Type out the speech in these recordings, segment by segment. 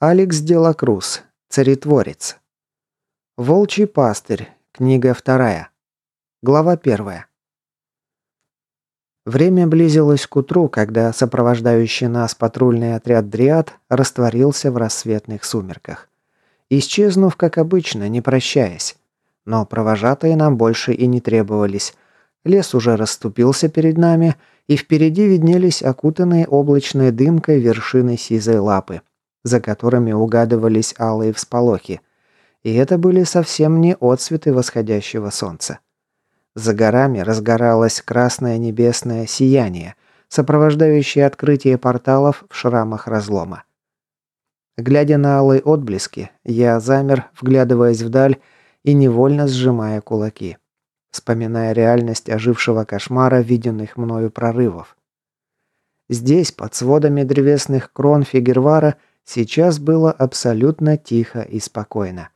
Алекс Делакрус. Царетворец. Волчий пастырь. Книга вторая. Глава первая. Время близилось к утру, когда сопровождающий нас патрульный отряд «Дриад» растворился в рассветных сумерках. Исчезнув, как обычно, не прощаясь. Но провожатые нам больше и не требовались. Лес уже расступился перед нами, и впереди виднелись окутанные облачной дымкой вершины сизой лапы, за которыми угадывались алые всполохи. И это были совсем не отсветы восходящего солнца. За горами разгоралось красное небесное сияние, сопровождающее открытие порталов в шрамах разлома. Глядя на алые отблески, я замер, вглядываясь вдаль и невольно сжимая кулаки, вспоминая реальность ожившего кошмара виденных мною прорывов. Здесь, под сводами древесных крон Фигервара, Сейчас было абсолютно тихо и спокойно.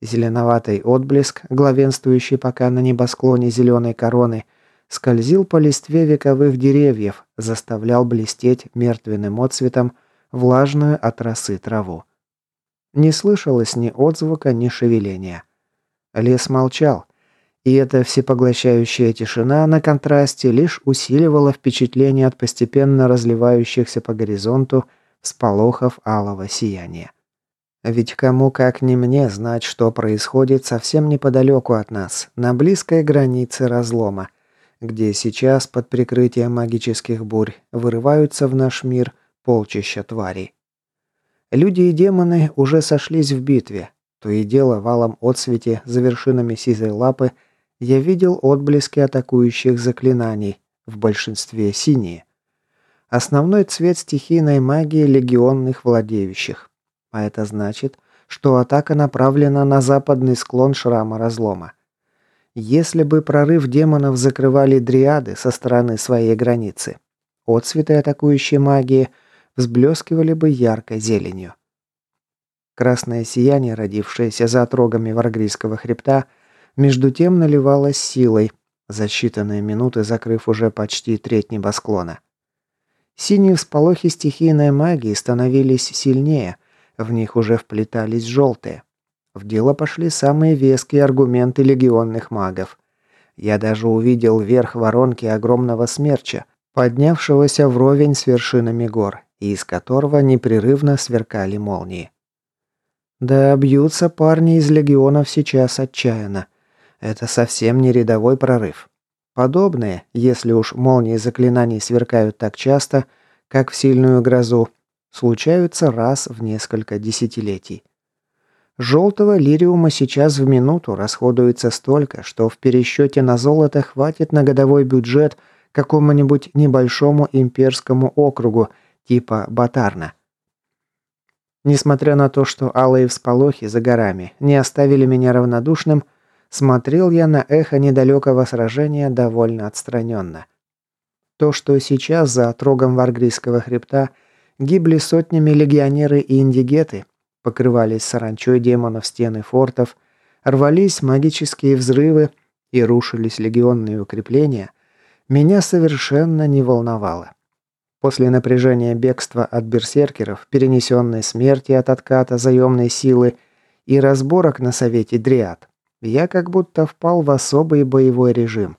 Зеленоватый отблеск, главенствующий пока на небосклоне зеленой короны, скользил по листве вековых деревьев, заставлял блестеть мертвенным отцветом влажную от росы траву. Не слышалось ни отзвука, ни шевеления. Лес молчал, и эта всепоглощающая тишина на контрасте лишь усиливала впечатление от постепенно разливающихся по горизонту сполохов алого сияния. Ведь кому как не мне знать, что происходит совсем неподалеку от нас, на близкой границе разлома, где сейчас под прикрытием магических бурь вырываются в наш мир полчища тварей. Люди и демоны уже сошлись в битве. То и дело валом отсвете за вершинами сизой лапы я видел отблески атакующих заклинаний, в большинстве синие. Основной цвет стихийной магии легионных владеющих. А это значит, что атака направлена на западный склон шрама разлома. Если бы прорыв демонов закрывали дриады со стороны своей границы, отцветы атакующей магии взблескивали бы яркой зеленью. Красное сияние, родившееся за отрогами Варгрийского хребта, между тем наливалось силой, за считанные минуты закрыв уже почти треть небосклона. Синие всполохи стихийной магии становились сильнее, в них уже вплетались желтые. В дело пошли самые веские аргументы легионных магов. Я даже увидел верх воронки огромного смерча, поднявшегося вровень с вершинами гор, и из которого непрерывно сверкали молнии. Да, бьются парни из легионов сейчас отчаянно. Это совсем не рядовой прорыв. Подобные, если уж молнии заклинаний сверкают так часто, как в сильную грозу, случаются раз в несколько десятилетий. Желтого лириума сейчас в минуту расходуется столько, что в пересчете на золото хватит на годовой бюджет какому-нибудь небольшому имперскому округу типа Батарна. Несмотря на то, что алые всполохи за горами не оставили меня равнодушным, Смотрел я на эхо недалекого сражения довольно отстраненно. То, что сейчас за отрогом Варгрийского хребта гибли сотнями легионеры и индигеты, покрывались саранчой демонов стены фортов, рвались магические взрывы и рушились легионные укрепления, меня совершенно не волновало. После напряжения бегства от берсеркеров, перенесенной смерти от отката заемной силы и разборок на совете Дриад, я как будто впал в особый боевой режим,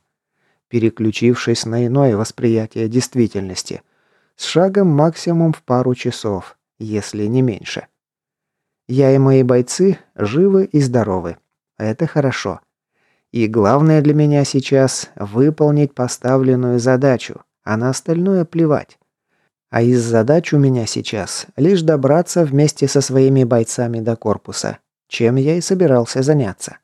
переключившись на иное восприятие действительности, с шагом максимум в пару часов, если не меньше. Я и мои бойцы живы и здоровы. Это хорошо. И главное для меня сейчас – выполнить поставленную задачу, а на остальное плевать. А из задач у меня сейчас лишь добраться вместе со своими бойцами до корпуса, чем я и собирался заняться.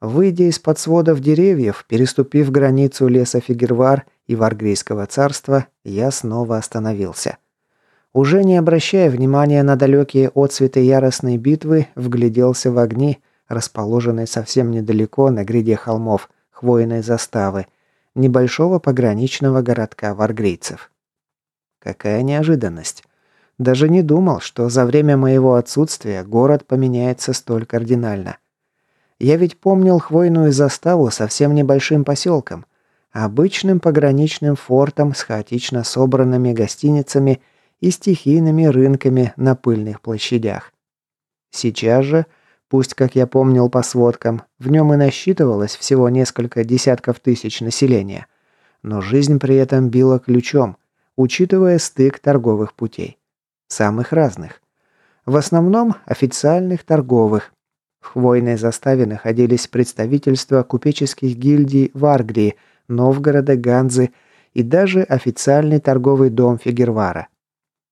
Выйдя из-под сводов деревьев, переступив границу леса Фигервар и Варгрийского царства, я снова остановился. Уже не обращая внимания на далекие отцветы яростной битвы, вгляделся в огни, расположенные совсем недалеко на гряде холмов хвойной заставы, небольшого пограничного городка варгрийцев. Какая неожиданность. Даже не думал, что за время моего отсутствия город поменяется столь кардинально – я ведь помнил хвойную заставу совсем небольшим поселком, обычным пограничным фортом с хаотично собранными гостиницами и стихийными рынками на пыльных площадях. Сейчас же, пусть, как я помнил по сводкам, в нем и насчитывалось всего несколько десятков тысяч населения, но жизнь при этом била ключом, учитывая стык торговых путей. Самых разных. В основном официальных торговых. В хвойной заставе находились представительства купеческих гильдий в Аргрии, Новгорода, Ганзы и даже официальный торговый дом Фигервара.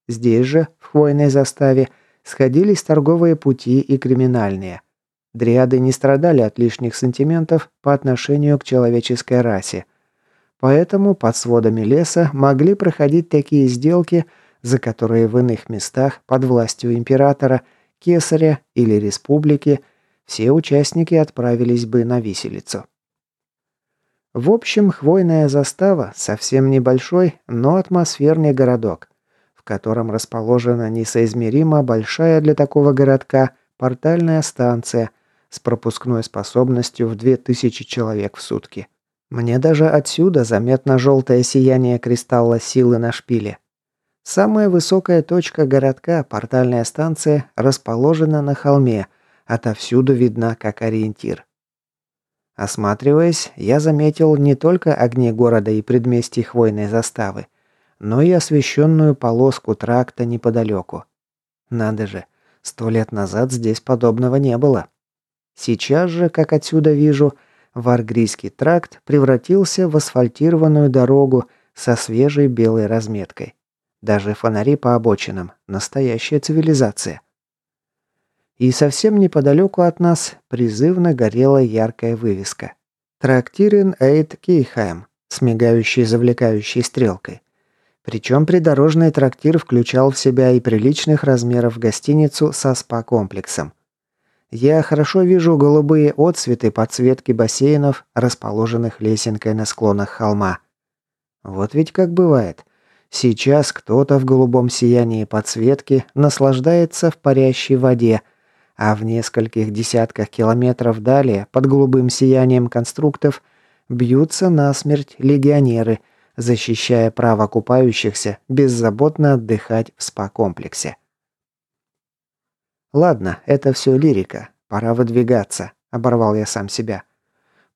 Здесь же, в хвойной заставе, сходились торговые пути и криминальные. Дриады не страдали от лишних сантиментов по отношению к человеческой расе. Поэтому под сводами леса могли проходить такие сделки, за которые в иных местах под властью императора, кесаря или республики все участники отправились бы на виселицу. В общем, хвойная застава – совсем небольшой, но атмосферный городок, в котором расположена несоизмеримо большая для такого городка портальная станция с пропускной способностью в 2000 человек в сутки. Мне даже отсюда заметно желтое сияние кристалла силы на шпиле. Самая высокая точка городка, портальная станция, расположена на холме, отовсюду видна как ориентир. Осматриваясь, я заметил не только огни города и предместий хвойной заставы, но и освещенную полоску тракта неподалеку. Надо же, сто лет назад здесь подобного не было. Сейчас же, как отсюда вижу, Варгрийский тракт превратился в асфальтированную дорогу со свежей белой разметкой. Даже фонари по обочинам – настоящая цивилизация. И совсем неподалеку от нас призывно горела яркая вывеска. «Трактирин Эйд Кейхайм» с мигающей завлекающей стрелкой. Причем придорожный трактир включал в себя и приличных размеров гостиницу со спа-комплексом. Я хорошо вижу голубые отцветы подсветки бассейнов, расположенных лесенкой на склонах холма. Вот ведь как бывает. Сейчас кто-то в голубом сиянии подсветки наслаждается в парящей воде – а в нескольких десятках километров далее, под голубым сиянием конструктов, бьются насмерть легионеры, защищая право купающихся беззаботно отдыхать в спа-комплексе. «Ладно, это все лирика. Пора выдвигаться», — оборвал я сам себя.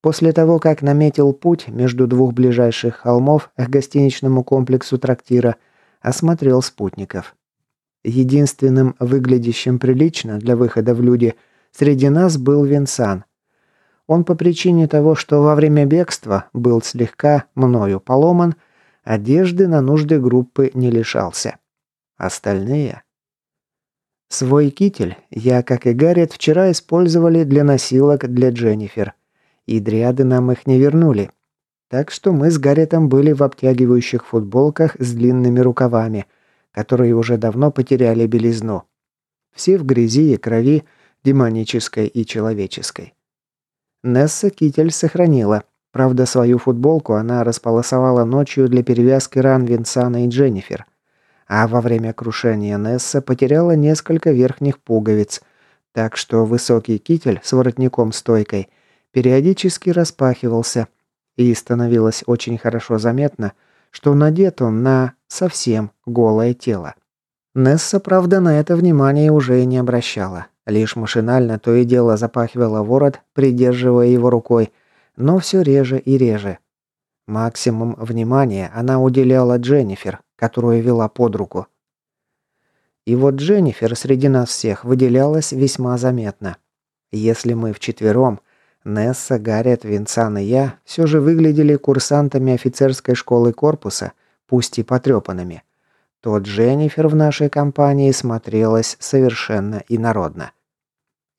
После того, как наметил путь между двух ближайших холмов к гостиничному комплексу трактира, осмотрел спутников. Единственным выглядящим прилично для выхода в люди среди нас был Винсан. Он по причине того, что во время бегства был слегка мною поломан, одежды на нужды группы не лишался. Остальные... Свой китель я, как и Гарриет, вчера использовали для носилок для Дженнифер. И дриады нам их не вернули. Так что мы с Гарретом были в обтягивающих футболках с длинными рукавами – которые уже давно потеряли белизну. Все в грязи и крови, демонической и человеческой. Несса китель сохранила. Правда, свою футболку она располосовала ночью для перевязки ран Винсана и Дженнифер. А во время крушения Несса потеряла несколько верхних пуговиц, так что высокий китель с воротником-стойкой периодически распахивался, и становилось очень хорошо заметно, что надет он на совсем голое тело. Несса, правда, на это внимание уже не обращала. Лишь машинально то и дело запахивала ворот, придерживая его рукой, но все реже и реже. Максимум внимания она уделяла Дженнифер, которую вела под руку. И вот Дженнифер среди нас всех выделялась весьма заметно. Если мы вчетвером, Несса, Гарриет, Винсан и я, все же выглядели курсантами офицерской школы корпуса, пусть и потрепанными, то Дженнифер в нашей компании смотрелась совершенно инородно.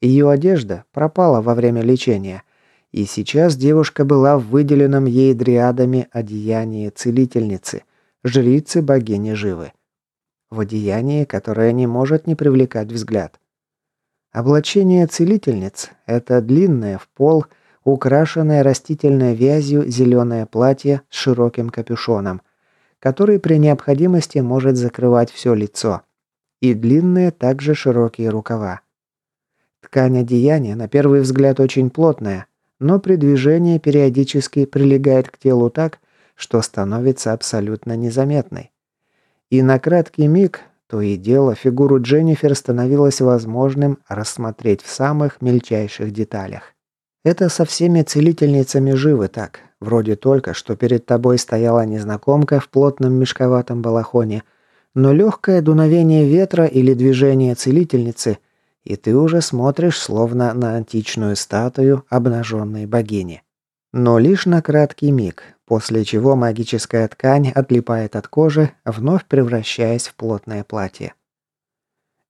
Ее одежда пропала во время лечения, и сейчас девушка была в выделенном ей дриадами одеянии целительницы, жрицы богини Живы. В одеянии, которое не может не привлекать взгляд. Облачение целительниц – это длинное в пол, украшенное растительной вязью зеленое платье с широким капюшоном – который при необходимости может закрывать все лицо, и длинные также широкие рукава. Ткань одеяния на первый взгляд очень плотная, но при движении периодически прилегает к телу так, что становится абсолютно незаметной. И на краткий миг То и дело, фигуру Дженнифер становилось возможным рассмотреть в самых мельчайших деталях. Это со всеми целительницами живы так. Вроде только, что перед тобой стояла незнакомка в плотном мешковатом балахоне, но легкое дуновение ветра или движение целительницы, и ты уже смотришь словно на античную статую обнаженной богини. Но лишь на краткий миг, после чего магическая ткань отлипает от кожи, вновь превращаясь в плотное платье.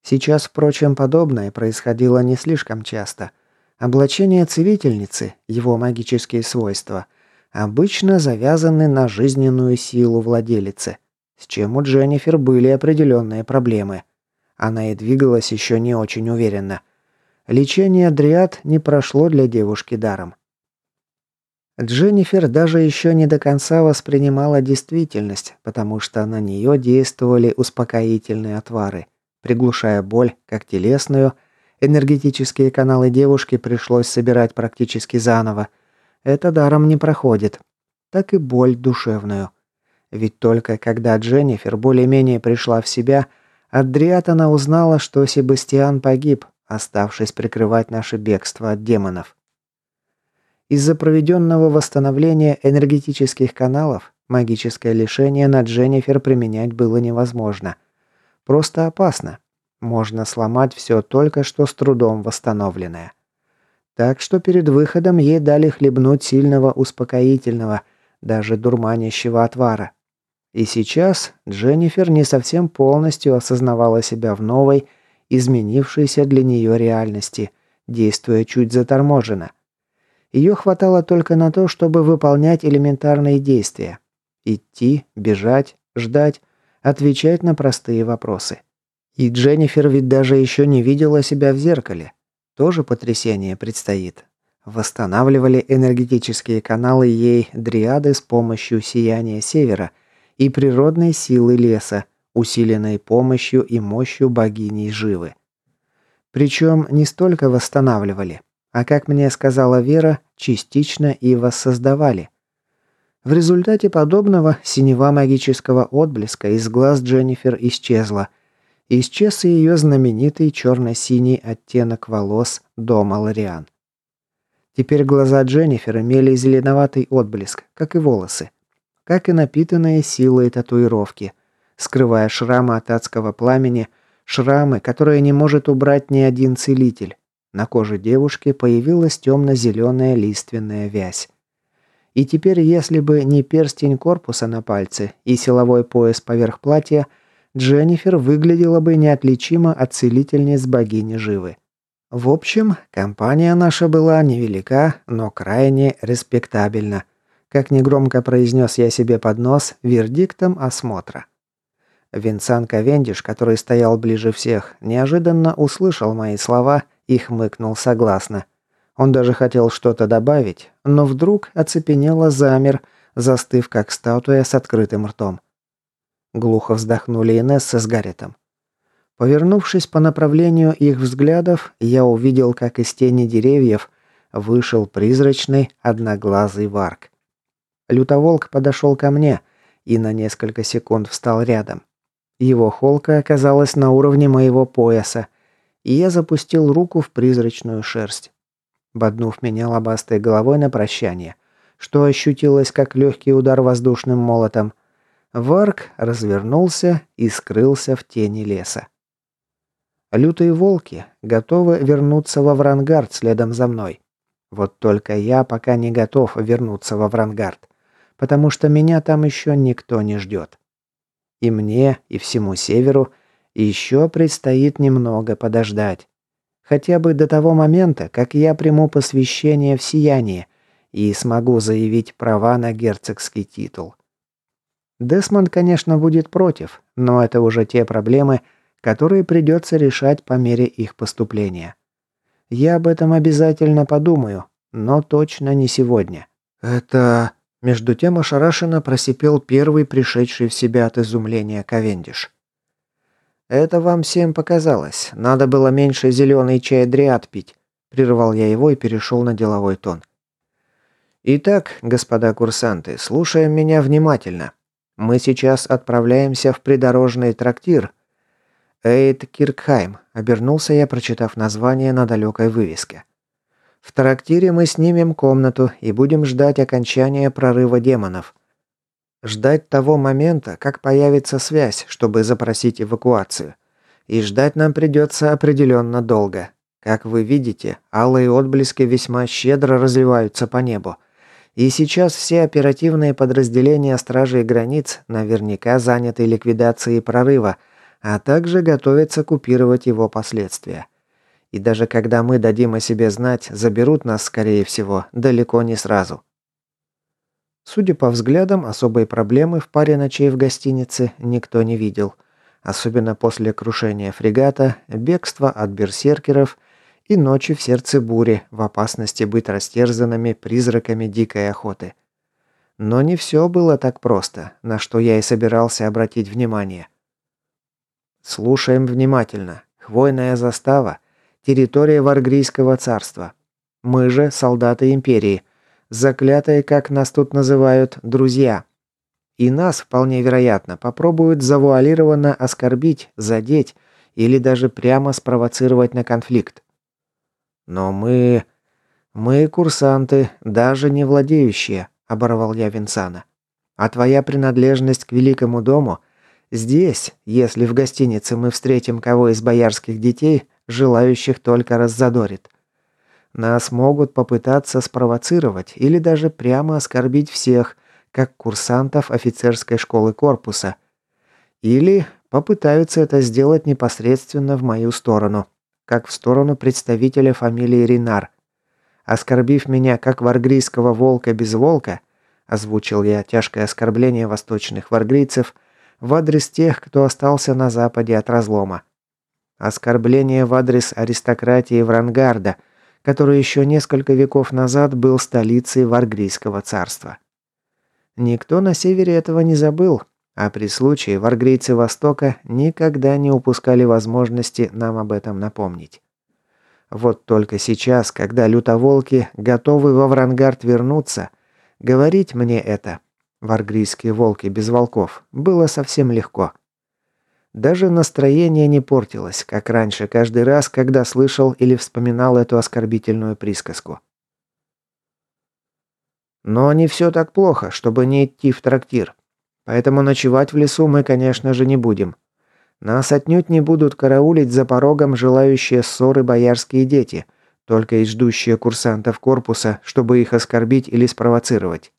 Сейчас, впрочем, подобное происходило не слишком часто – Облачение целительницы, его магические свойства, обычно завязаны на жизненную силу владелицы, с чем у Дженнифер были определенные проблемы. Она и двигалась еще не очень уверенно. Лечение дриад не прошло для девушки даром. Дженнифер даже еще не до конца воспринимала действительность, потому что на нее действовали успокоительные отвары, приглушая боль, как телесную, Энергетические каналы девушки пришлось собирать практически заново. Это даром не проходит. Так и боль душевную. Ведь только когда Дженнифер более-менее пришла в себя, от Дриат она узнала, что Себастьян погиб, оставшись прикрывать наше бегство от демонов. Из-за проведенного восстановления энергетических каналов магическое лишение на Дженнифер применять было невозможно. Просто опасно, можно сломать все только что с трудом восстановленное. Так что перед выходом ей дали хлебнуть сильного успокоительного, даже дурманящего отвара. И сейчас Дженнифер не совсем полностью осознавала себя в новой, изменившейся для нее реальности, действуя чуть заторможенно. Ее хватало только на то, чтобы выполнять элементарные действия. Идти, бежать, ждать, отвечать на простые вопросы. И Дженнифер ведь даже еще не видела себя в зеркале. Тоже потрясение предстоит. Восстанавливали энергетические каналы ей дриады с помощью сияния севера и природной силы леса, усиленной помощью и мощью богини Живы. Причем не столько восстанавливали, а, как мне сказала Вера, частично и воссоздавали. В результате подобного синева магического отблеска из глаз Дженнифер исчезла – Исчез и ее знаменитый черно-синий оттенок волос дома Лориан. Теперь глаза Дженнифер имели зеленоватый отблеск, как и волосы, как и напитанные силой татуировки, скрывая шрамы от адского пламени, шрамы, которые не может убрать ни один целитель. На коже девушки появилась темно-зеленая лиственная вязь. И теперь, если бы не перстень корпуса на пальце и силовой пояс поверх платья – Дженнифер выглядела бы неотличимо от целительниц богини Живы. В общем, компания наша была невелика, но крайне респектабельна. Как негромко произнес я себе под нос вердиктом осмотра. Винсан Ковендиш, который стоял ближе всех, неожиданно услышал мои слова и хмыкнул согласно. Он даже хотел что-то добавить, но вдруг оцепенело замер, застыв как статуя с открытым ртом. Глухо вздохнули Инесса с Гарретом. Повернувшись по направлению их взглядов, я увидел, как из тени деревьев вышел призрачный одноглазый варк. Лютоволк подошел ко мне и на несколько секунд встал рядом. Его холка оказалась на уровне моего пояса, и я запустил руку в призрачную шерсть. Боднув меня лобастой головой на прощание, что ощутилось как легкий удар воздушным молотом, Варк развернулся и скрылся в тени леса. Лютые волки готовы вернуться во Врангард следом за мной. Вот только я пока не готов вернуться во Врангард, потому что меня там еще никто не ждет. И мне, и всему северу еще предстоит немного подождать. Хотя бы до того момента, как я приму посвящение в сияние и смогу заявить права на герцогский титул. Десмонд, конечно, будет против, но это уже те проблемы, которые придется решать по мере их поступления. Я об этом обязательно подумаю, но точно не сегодня. Это... Между тем ошарашенно просипел первый пришедший в себя от изумления Ковендиш. «Это вам всем показалось. Надо было меньше зеленый чай дриад пить», – прервал я его и перешел на деловой тон. «Итак, господа курсанты, слушаем меня внимательно. Мы сейчас отправляемся в придорожный трактир. «Эйд Киркхайм», — обернулся я, прочитав название на далекой вывеске. «В трактире мы снимем комнату и будем ждать окончания прорыва демонов. Ждать того момента, как появится связь, чтобы запросить эвакуацию. И ждать нам придется определенно долго. Как вы видите, алые отблески весьма щедро разливаются по небу. И сейчас все оперативные подразделения Стражей Границ наверняка заняты ликвидацией прорыва, а также готовятся купировать его последствия. И даже когда мы дадим о себе знать, заберут нас, скорее всего, далеко не сразу. Судя по взглядам, особой проблемы в паре ночей в гостинице никто не видел. Особенно после крушения фрегата, бегства от берсеркеров и ночи в сердце бури, в опасности быть растерзанными призраками дикой охоты. Но не все было так просто, на что я и собирался обратить внимание. Слушаем внимательно. Хвойная застава. Территория Варгрийского царства. Мы же солдаты Империи – Заклятые, как нас тут называют, друзья. И нас, вполне вероятно, попробуют завуалированно оскорбить, задеть или даже прямо спровоцировать на конфликт. Но мы... мы курсанты, даже не владеющие, оборвал я Винсана. А твоя принадлежность к великому дому здесь, если в гостинице мы встретим кого из боярских детей, желающих только раззадорит. Нас могут попытаться спровоцировать или даже прямо оскорбить всех, как курсантов офицерской школы корпуса. Или попытаются это сделать непосредственно в мою сторону, как в сторону представителя фамилии Ринар. Оскорбив меня как варгрийского волка без волка, озвучил я тяжкое оскорбление восточных варгрийцев в адрес тех, кто остался на западе от разлома. Оскорбление в адрес аристократии Врангарда – который еще несколько веков назад был столицей Варгрийского царства. Никто на севере этого не забыл, а при случае варгрейцы Востока никогда не упускали возможности нам об этом напомнить. Вот только сейчас, когда лютоволки готовы во Врангард вернуться, говорить мне это, варгрийские волки без волков, было совсем легко. Даже настроение не портилось, как раньше, каждый раз, когда слышал или вспоминал эту оскорбительную присказку. Но не все так плохо, чтобы не идти в трактир. Поэтому ночевать в лесу мы, конечно же, не будем. Нас отнюдь не будут караулить за порогом желающие ссоры боярские дети, только и ждущие курсантов корпуса, чтобы их оскорбить или спровоцировать.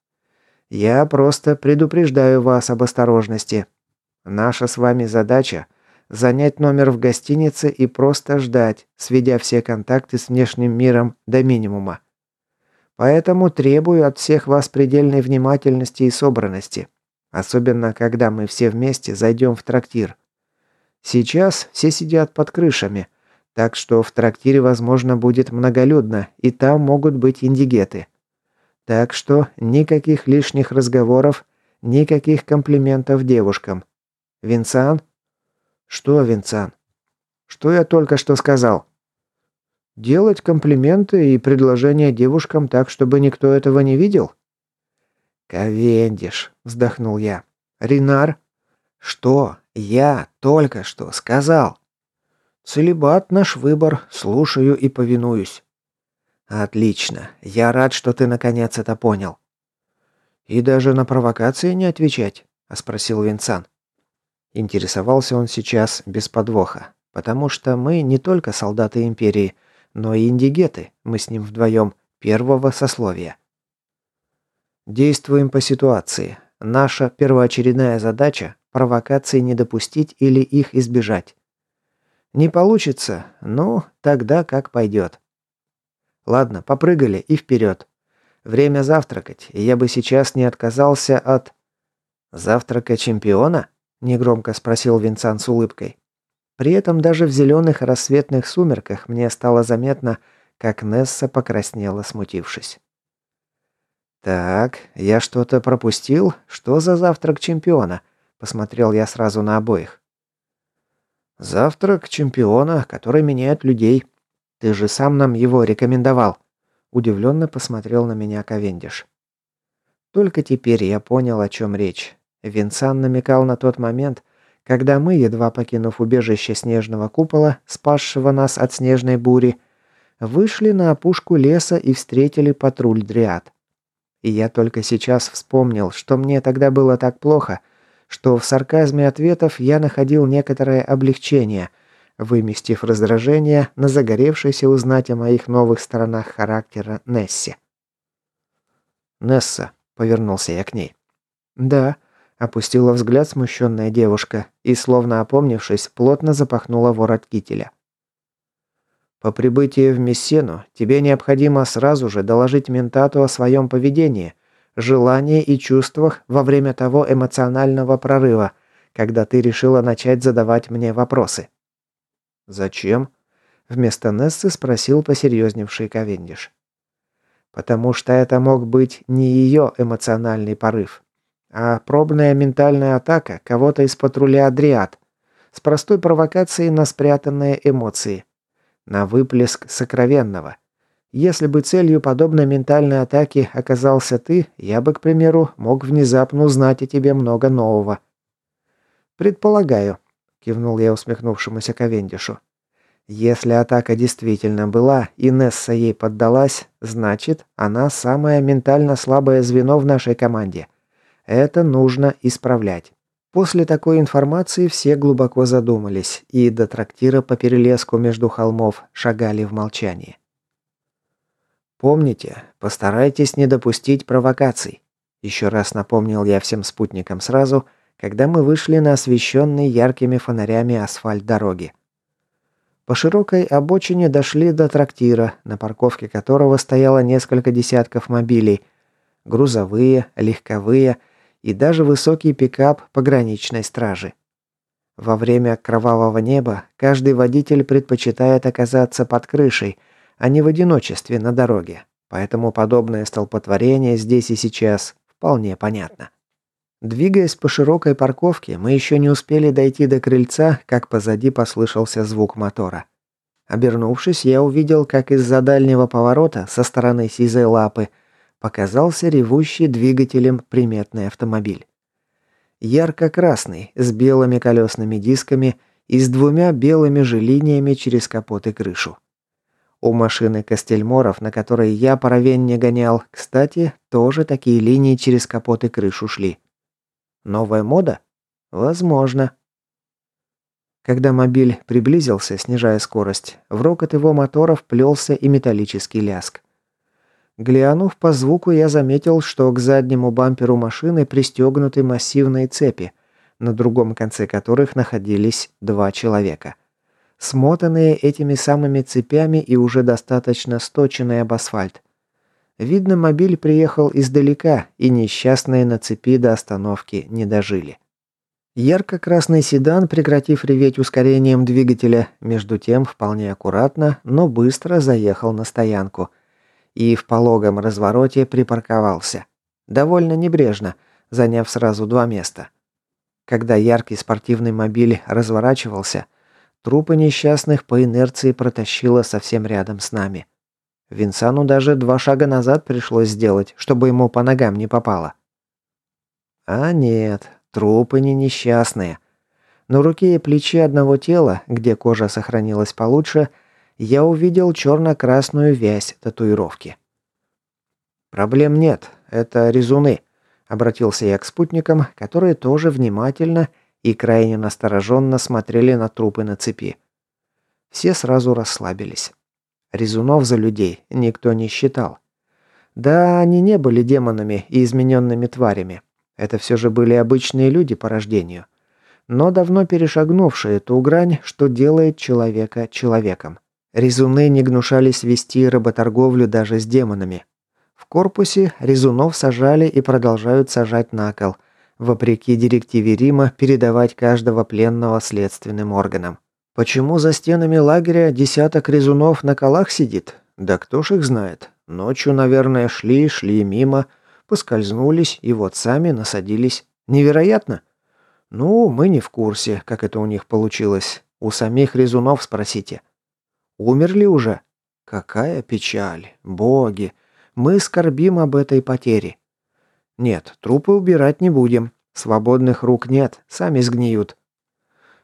Я просто предупреждаю вас об осторожности, Наша с вами задача – занять номер в гостинице и просто ждать, сведя все контакты с внешним миром до минимума. Поэтому требую от всех вас предельной внимательности и собранности, особенно когда мы все вместе зайдем в трактир. Сейчас все сидят под крышами, так что в трактире, возможно, будет многолюдно, и там могут быть индигеты. Так что никаких лишних разговоров, никаких комплиментов девушкам. «Винсан?» «Что, Винсан?» «Что я только что сказал?» «Делать комплименты и предложения девушкам так, чтобы никто этого не видел?» «Ковендиш», — вздохнул я. «Ринар?» «Что? Я только что сказал?» «Целебат наш выбор, слушаю и повинуюсь». «Отлично. Я рад, что ты наконец это понял». «И даже на провокации не отвечать?» – спросил Винсан. Интересовался он сейчас без подвоха, потому что мы не только солдаты Империи, но и индигеты, мы с ним вдвоем, первого сословия. Действуем по ситуации. Наша первоочередная задача – провокации не допустить или их избежать. Не получится? Ну, тогда как пойдет. Ладно, попрыгали и вперед. Время завтракать, я бы сейчас не отказался от... Завтрака чемпиона? Негромко спросил Винсан с улыбкой. При этом даже в зеленых рассветных сумерках мне стало заметно, как Несса покраснела, смутившись. «Так, я что-то пропустил? Что за завтрак чемпиона?» Посмотрел я сразу на обоих. «Завтрак чемпиона, который меняет людей. Ты же сам нам его рекомендовал». Удивленно посмотрел на меня Ковендиш. Только теперь я понял, о чем речь. Винсан намекал на тот момент, когда мы, едва покинув убежище снежного купола, спасшего нас от снежной бури, вышли на опушку леса и встретили патруль дриад. И я только сейчас вспомнил, что мне тогда было так плохо, что в сарказме ответов я находил некоторое облегчение, выместив раздражение на загоревшейся узнать о моих новых сторонах характера Нессе. «Несса», — повернулся я к ней. «Да», — опустила взгляд смущенная девушка и, словно опомнившись, плотно запахнула ворот кителя. По прибытии в Мессену тебе необходимо сразу же доложить ментату о своем поведении, желании и чувствах во время того эмоционального прорыва, когда ты решила начать задавать мне вопросы. «Зачем?» – вместо Нессы спросил посерьезневший Ковендиш. «Потому что это мог быть не ее эмоциональный порыв, а пробная ментальная атака кого-то из патруля Адриат с простой провокацией на спрятанные эмоции – на выплеск сокровенного. Если бы целью подобной ментальной атаки оказался ты, я бы, к примеру, мог внезапно узнать о тебе много нового. «Предполагаю», — кивнул я усмехнувшемуся Ковендишу. «Если атака действительно была, и Несса ей поддалась, значит, она самое ментально слабое звено в нашей команде. Это нужно исправлять». После такой информации все глубоко задумались и до трактира по перелеску между холмов шагали в молчании. «Помните, постарайтесь не допустить провокаций», еще раз напомнил я всем спутникам сразу, когда мы вышли на освещенный яркими фонарями асфальт дороги. По широкой обочине дошли до трактира, на парковке которого стояло несколько десятков мобилей, грузовые, легковые – и даже высокий пикап пограничной стражи. Во время кровавого неба каждый водитель предпочитает оказаться под крышей, а не в одиночестве на дороге, поэтому подобное столпотворение здесь и сейчас вполне понятно. Двигаясь по широкой парковке, мы еще не успели дойти до крыльца, как позади послышался звук мотора. Обернувшись, я увидел, как из-за дальнего поворота со стороны сизой лапы – показался ревущий двигателем приметный автомобиль. Ярко-красный, с белыми колесными дисками и с двумя белыми же линиями через капот и крышу. У машины Костельморов, на которой я паровень не гонял, кстати, тоже такие линии через капот и крышу шли. Новая мода? Возможно. Когда мобиль приблизился, снижая скорость, в рокот его моторов плелся и металлический ляск. Глянув по звуку, я заметил, что к заднему бамперу машины пристегнуты массивные цепи, на другом конце которых находились два человека. Смотанные этими самыми цепями и уже достаточно сточенные об асфальт. Видно, мобиль приехал издалека, и несчастные на цепи до остановки не дожили. Ярко-красный седан, прекратив реветь ускорением двигателя, между тем вполне аккуратно, но быстро заехал на стоянку – и в пологом развороте припарковался. Довольно небрежно, заняв сразу два места. Когда яркий спортивный мобиль разворачивался, трупы несчастных по инерции протащило совсем рядом с нами. Винсану даже два шага назад пришлось сделать, чтобы ему по ногам не попало. А нет, трупы не несчастные. На руке и плече одного тела, где кожа сохранилась получше, я увидел черно-красную вязь татуировки. «Проблем нет, это резуны», — обратился я к спутникам, которые тоже внимательно и крайне настороженно смотрели на трупы на цепи. Все сразу расслабились. Резунов за людей никто не считал. Да, они не были демонами и измененными тварями. Это все же были обычные люди по рождению. Но давно перешагнувшие ту грань, что делает человека человеком. Резуны не гнушались вести работорговлю даже с демонами. В корпусе резунов сажали и продолжают сажать на кол, вопреки директиве Рима передавать каждого пленного следственным органам. Почему за стенами лагеря десяток резунов на колах сидит? Да кто ж их знает. Ночью, наверное, шли, шли мимо, поскользнулись и вот сами насадились. Невероятно? Ну, мы не в курсе, как это у них получилось. У самих резунов спросите. Умерли уже? Какая печаль. Боги. Мы скорбим об этой потере. Нет, трупы убирать не будем. Свободных рук нет, сами сгниют.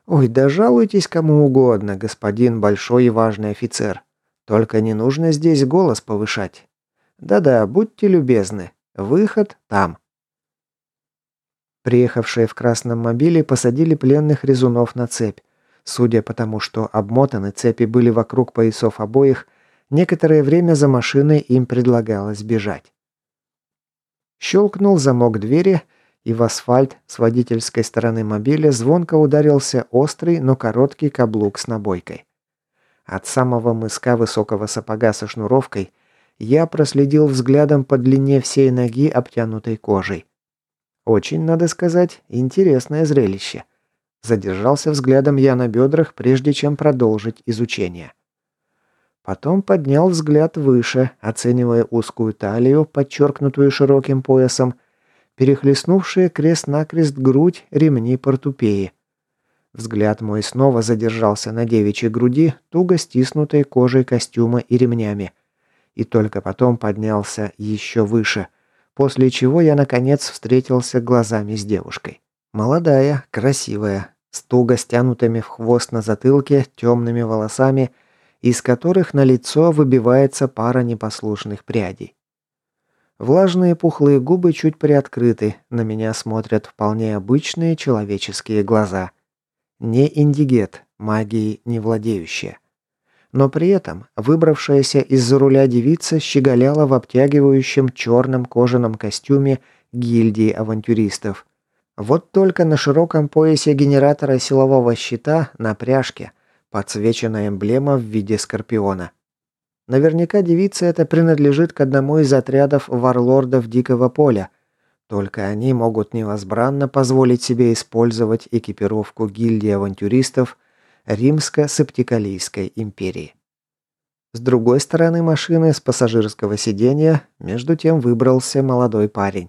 «Ой, да жалуйтесь кому угодно, господин большой и важный офицер. Только не нужно здесь голос повышать. Да-да, будьте любезны. Выход там». Приехавшие в красном мобиле посадили пленных резунов на цепь. Судя по тому, что обмотаны цепи были вокруг поясов обоих, некоторое время за машиной им предлагалось бежать. Щелкнул замок двери, и в асфальт с водительской стороны мобиля звонко ударился острый, но короткий каблук с набойкой. От самого мыска высокого сапога со шнуровкой я проследил взглядом по длине всей ноги, обтянутой кожей. Очень, надо сказать, интересное зрелище. Задержался взглядом я на бедрах, прежде чем продолжить изучение. Потом поднял взгляд выше, оценивая узкую талию, подчеркнутую широким поясом, перехлестнувшие крест-накрест грудь ремни портупеи. Взгляд мой снова задержался на девичьей груди, туго стиснутой кожей костюма и ремнями. И только потом поднялся еще выше, после чего я, наконец, встретился глазами с девушкой. Молодая, красивая, с туго стянутыми в хвост на затылке, темными волосами – из которых на лицо выбивается пара непослушных прядей. Влажные пухлые губы чуть приоткрыты, на меня смотрят вполне обычные человеческие глаза. Не индигет, магией не владеющая. Но при этом выбравшаяся из-за руля девица щеголяла в обтягивающем черном кожаном костюме гильдии авантюристов. Вот только на широком поясе генератора силового щита на пряжке подсвеченная эмблема в виде скорпиона. Наверняка девица эта принадлежит к одному из отрядов варлордов Дикого Поля. Только они могут невозбранно позволить себе использовать экипировку гильдии авантюристов Римско-Септикалийской империи. С другой стороны машины, с пассажирского сиденья, между тем выбрался молодой парень.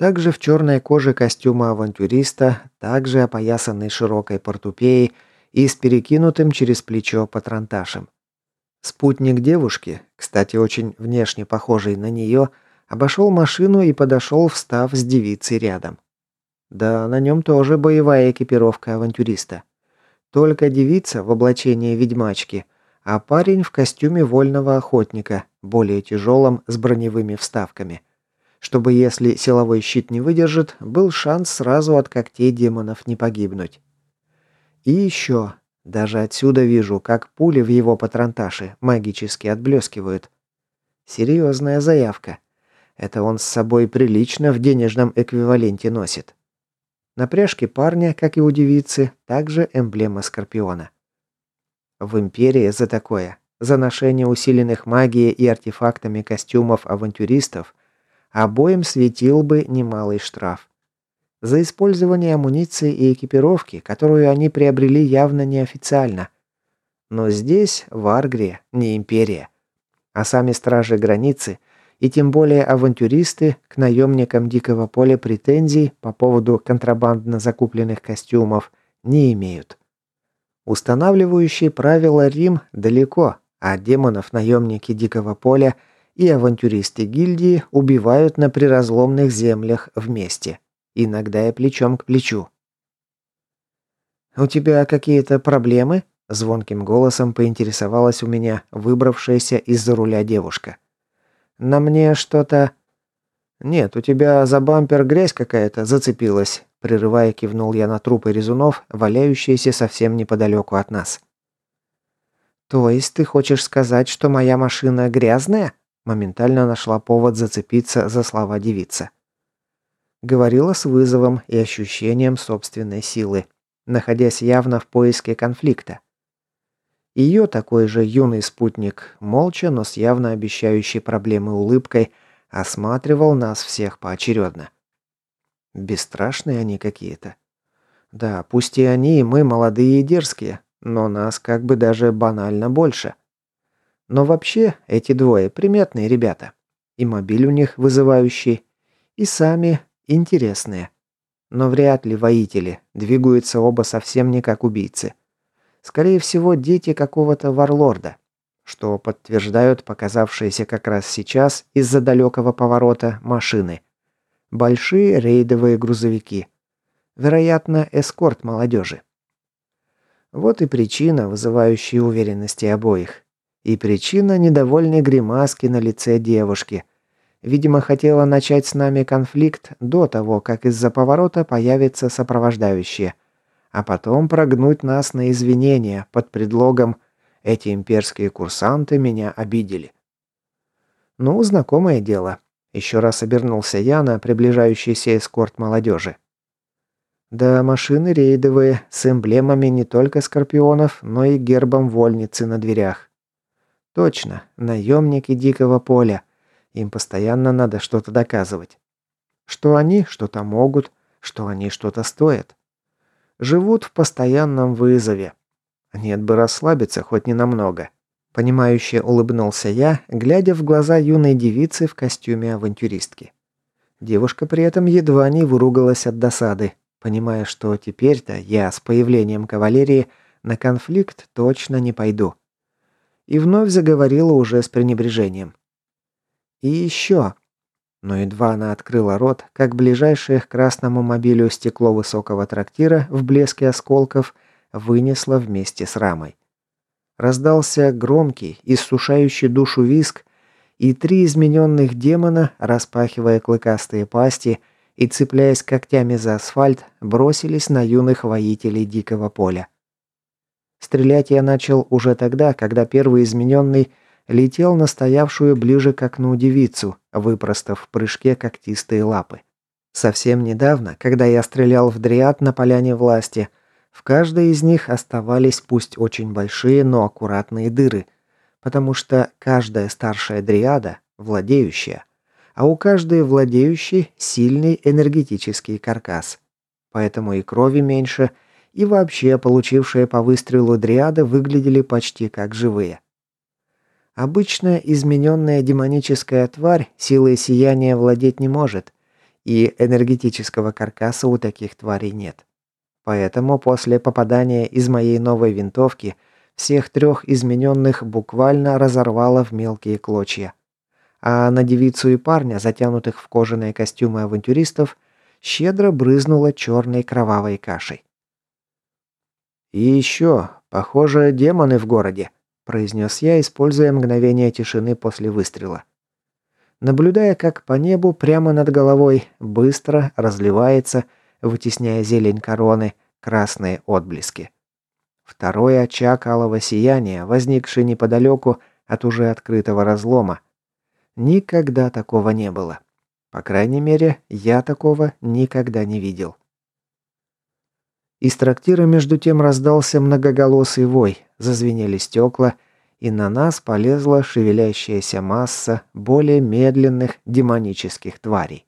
Также в черной коже костюма авантюриста, также опоясанный широкой портупеей, и с перекинутым через плечо патронташем. Спутник девушки, кстати, очень внешне похожий на нее, обошел машину и подошел, встав с девицей рядом. Да, на нем тоже боевая экипировка авантюриста. Только девица в облачении ведьмачки, а парень в костюме вольного охотника, более тяжелом, с броневыми вставками. Чтобы, если силовой щит не выдержит, был шанс сразу от когтей демонов не погибнуть. И еще. Даже отсюда вижу, как пули в его патронташе магически отблескивают. Серьезная заявка. Это он с собой прилично в денежном эквиваленте носит. На пряжке парня, как и у девицы, также эмблема Скорпиона. В Империи за такое, за ношение усиленных магией и артефактами костюмов авантюристов, обоим светил бы немалый штраф за использование амуниции и экипировки, которую они приобрели явно неофициально. Но здесь, в Аргре, не империя. А сами стражи границы, и тем более авантюристы, к наемникам Дикого Поля претензий по поводу контрабандно закупленных костюмов не имеют. Устанавливающие правила Рим далеко, а демонов наемники Дикого Поля и авантюристы гильдии убивают на приразломных землях вместе иногда и плечом к плечу. «У тебя какие-то проблемы?» – звонким голосом поинтересовалась у меня выбравшаяся из-за руля девушка. «На мне что-то...» «Нет, у тебя за бампер грязь какая-то зацепилась», – прерывая кивнул я на трупы резунов, валяющиеся совсем неподалеку от нас. «То есть ты хочешь сказать, что моя машина грязная?» Моментально нашла повод зацепиться за слова девица. Говорила с вызовом и ощущением собственной силы, находясь явно в поиске конфликта. Ее такой же юный спутник, молча, но с явно обещающей проблемы улыбкой, осматривал нас всех поочередно. Бесстрашные они какие-то. Да, пусть и они, и мы молодые и дерзкие, но нас как бы даже банально больше. Но вообще эти двое приметные ребята. И мобиль у них вызывающий, и сами Интересные. Но вряд ли воители. Двигаются оба совсем не как убийцы. Скорее всего, дети какого-то варлорда. Что подтверждают показавшиеся как раз сейчас из-за далекого поворота машины. Большие рейдовые грузовики. Вероятно, эскорт молодежи. Вот и причина, вызывающая уверенности обоих. И причина недовольной гримаски на лице девушки. Видимо, хотела начать с нами конфликт до того, как из-за поворота появится сопровождающие. А потом прогнуть нас на извинения под предлогом «эти имперские курсанты меня обидели». Ну, знакомое дело. Еще раз обернулся я на приближающийся эскорт молодежи. Да, машины рейдовые, с эмблемами не только скорпионов, но и гербом вольницы на дверях. Точно, наемники дикого поля. Им постоянно надо что-то доказывать. Что они что-то могут, что они что-то стоят. Живут в постоянном вызове. Нет бы расслабиться хоть ненамного. Понимающе улыбнулся я, глядя в глаза юной девицы в костюме авантюристки. Девушка при этом едва не выругалась от досады, понимая, что теперь-то я с появлением кавалерии на конфликт точно не пойду. И вновь заговорила уже с пренебрежением. И еще. Но едва она открыла рот, как ближайшее к красному мобилю стекло высокого трактира в блеске осколков вынесло вместе с рамой. Раздался громкий, иссушающий душу виск, и три измененных демона, распахивая клыкастые пасти, и, цепляясь когтями за асфальт, бросились на юных воителей дикого поля. Стрелять я начал уже тогда, когда первый измененный летел на стоявшую ближе к окну девицу, выпростав в прыжке когтистые лапы. Совсем недавно, когда я стрелял в дриад на поляне власти, в каждой из них оставались пусть очень большие, но аккуратные дыры, потому что каждая старшая дриада, владеющая, а у каждой владеющей сильный энергетический каркас. Поэтому и крови меньше, и вообще получившие по выстрелу дриады выглядели почти как живые. Обычная измененная демоническая тварь силой сияния владеть не может, и энергетического каркаса у таких тварей нет. Поэтому после попадания из моей новой винтовки всех трех измененных буквально разорвало в мелкие клочья а на девицу и парня, затянутых в кожаные костюмы авантюристов, щедро брызнула черной кровавой кашей. «И еще, похоже, демоны в городе», – произнес я, используя мгновение тишины после выстрела. Наблюдая, как по небу прямо над головой быстро разливается, вытесняя зелень короны, красные отблески. Второй очаг алого сияния, возникший неподалеку от уже открытого разлома, Никогда такого не было. По крайней мере, я такого никогда не видел. Из трактира между тем раздался многоголосый вой, зазвенели стекла, и на нас полезла шевелящаяся масса более медленных демонических тварей.